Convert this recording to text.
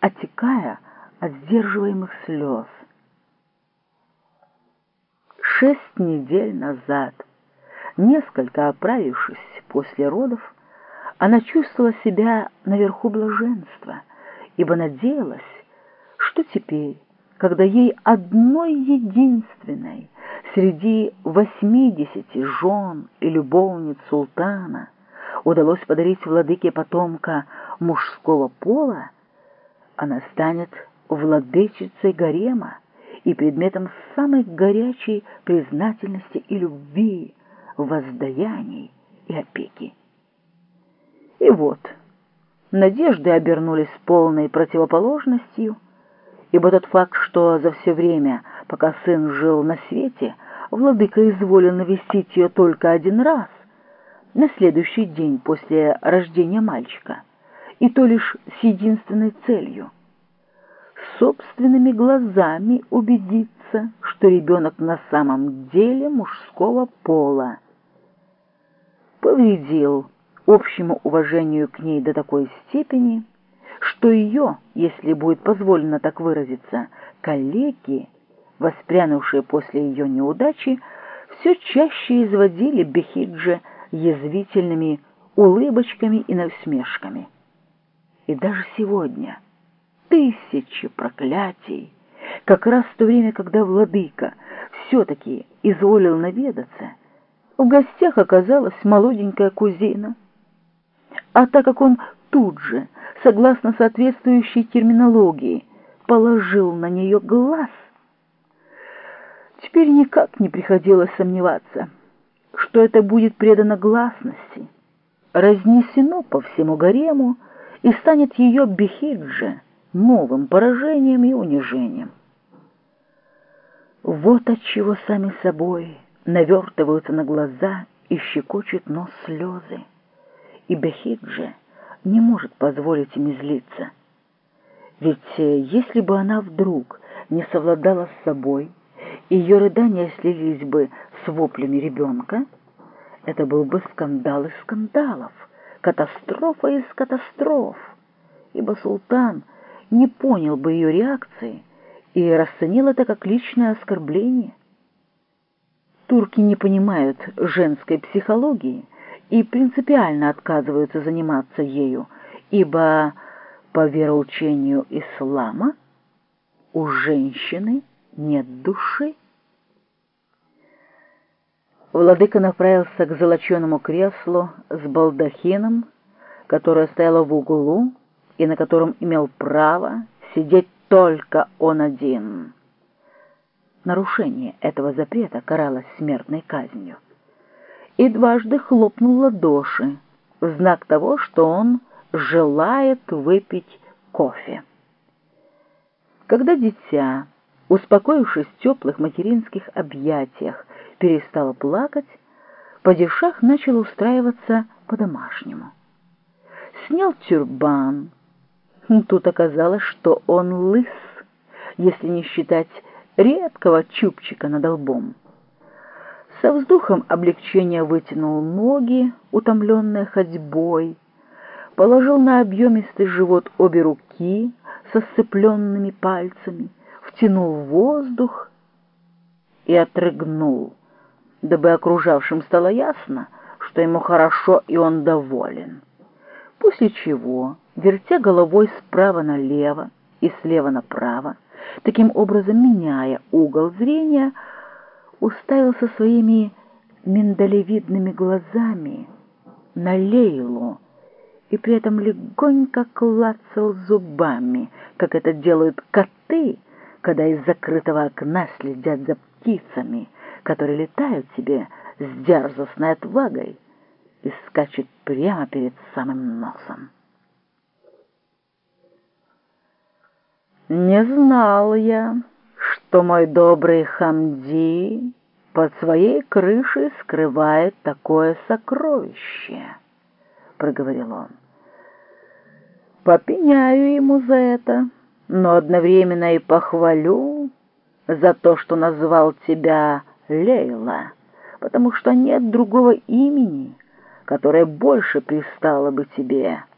отекая от сдерживаемых слез. Шесть недель назад, несколько оправившись после родов, она чувствовала себя наверху блаженства, ибо надеялась, что теперь, когда ей одной единственной среди восьмидесяти жен и любовниц султана удалось подарить владыке потомка мужского пола, она станет владычицей гарема и предметом самой горячей признательности и любви, воздаяний и опеки. И вот, надежды обернулись полной противоположностью, ибо тот факт, что за все время, пока сын жил на свете, владыка изволил навестить ее только один раз, на следующий день после рождения мальчика, и то лишь с единственной целью — собственными глазами убедиться, что ребенок на самом деле мужского пола. Повредил общему уважению к ней до такой степени, что ее, если будет позволено так выразиться, коллеги, воспрянувшие после ее неудачи, все чаще изводили Бехиджи язвительными улыбочками и насмешками. И даже сегодня тысячи проклятий, как раз в то время, когда владыка все-таки изволил наведаться, в гостях оказалась молоденькая кузина — а так как он тут же, согласно соответствующей терминологии, положил на нее глаз, теперь никак не приходилось сомневаться, что это будет предано гласности, разнесено по всему гарему и станет ее бехиджа новым поражением и унижением. Вот от чего сами собой навертываются на глаза и щекочут нос слезы и Бехиджи не может позволить им излиться. Ведь э, если бы она вдруг не совладала с собой, ее рыдания слились бы с воплями ребенка, это был бы скандал из скандалов, катастрофа из катастроф, ибо султан не понял бы ее реакции и расценил это как личное оскорбление. Турки не понимают женской психологии, и принципиально отказываются заниматься ею, ибо по вероучению ислама у женщины нет души. Владыка направился к золоченому креслу с балдахином, которое стояло в углу и на котором имел право сидеть только он один. Нарушение этого запрета каралось смертной казнью и дважды хлопнул ладоши в знак того, что он желает выпить кофе. Когда дитя, успокоившись в теплых материнских объятиях, перестало плакать, падишах начал устраиваться по-домашнему. Снял тюрбан. Тут оказалось, что он лыс, если не считать редкого чубчика над лбом. Со вздохом облегчения вытянул ноги, утомленные ходьбой, положил на объемистый живот обе руки со сцепленными пальцами, втянул воздух и отрыгнул, дабы окружавшим стало ясно, что ему хорошо и он доволен. После чего, вертя головой справа налево и слева направо, таким образом меняя угол зрения, уставился своими миндалевидными глазами на Лейлу и при этом легонько клацал зубами, как это делают коты, когда из закрытого окна следят за птицами, которые летают себе с дерзостной отвагой и скачут прямо перед самым носом. «Не знал я», что мой добрый Хамди под своей крышей скрывает такое сокровище, — проговорил он. Попеняю ему за это, но одновременно и похвалю за то, что назвал тебя Лейла, потому что нет другого имени, которое больше пристало бы тебе —